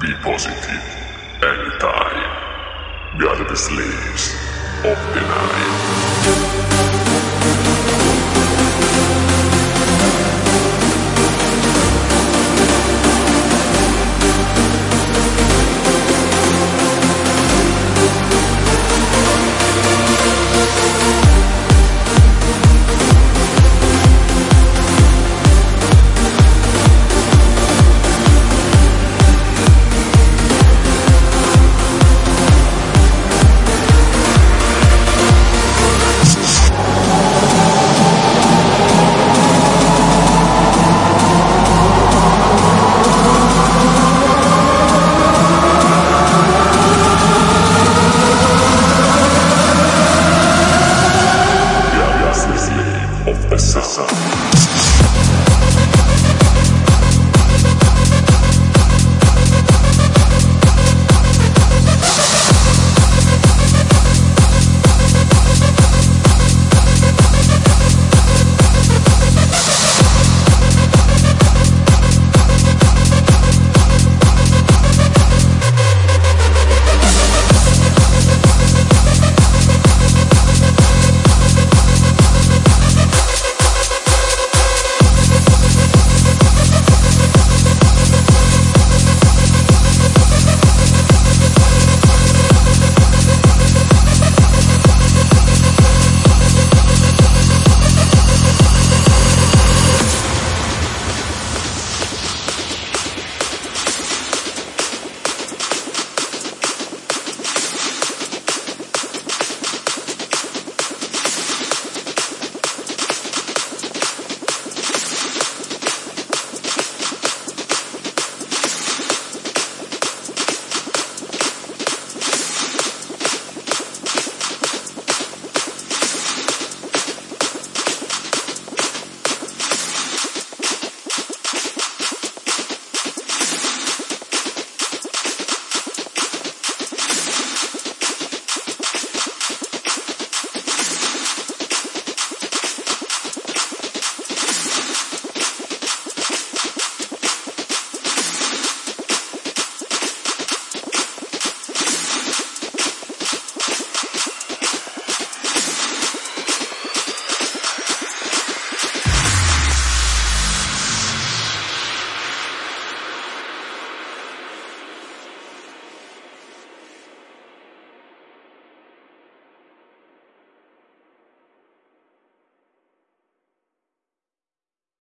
Be positive. Anytime. We are the slaves of the night.